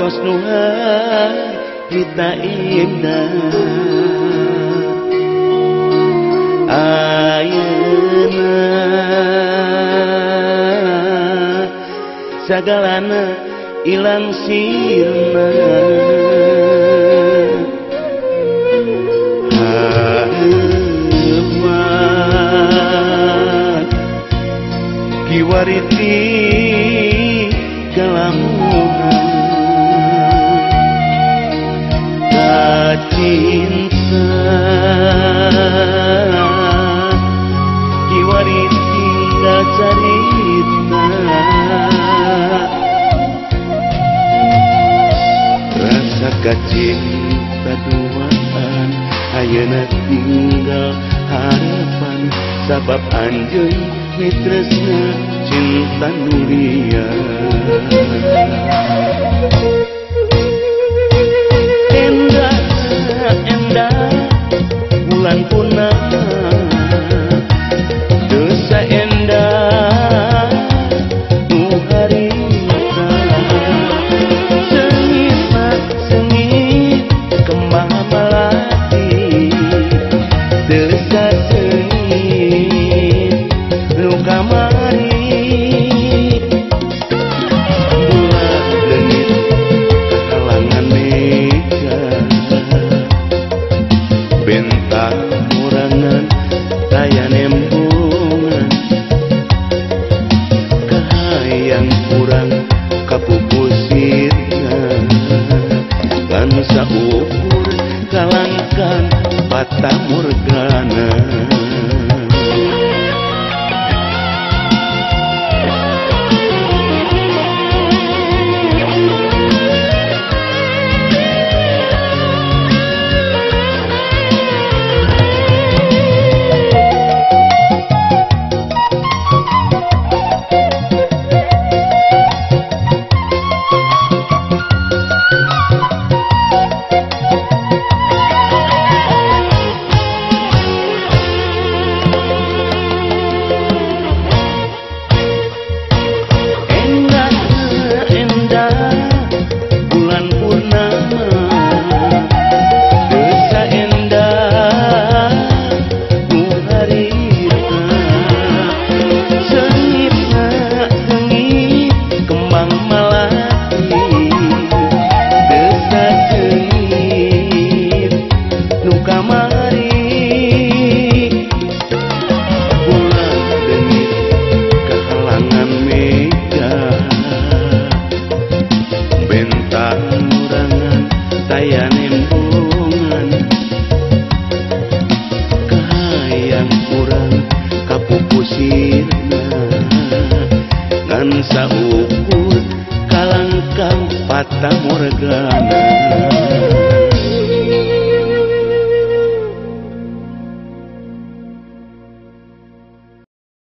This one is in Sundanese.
kita للدائمنا Ayeuna sagalana ilang sirna Hareumat kiwariti cinta diwarisi indah cerita rasa kacinta duaan ayeuna tinggal harapan. Sabab anjeun mitresna cinta nulia hayang kurang kapupusir kan saukur kalangkan patah murgana. bentang kurangan daya nembungan. Kahayang kurang kapupusirna. Ngan saukur kalangkang patah morgana.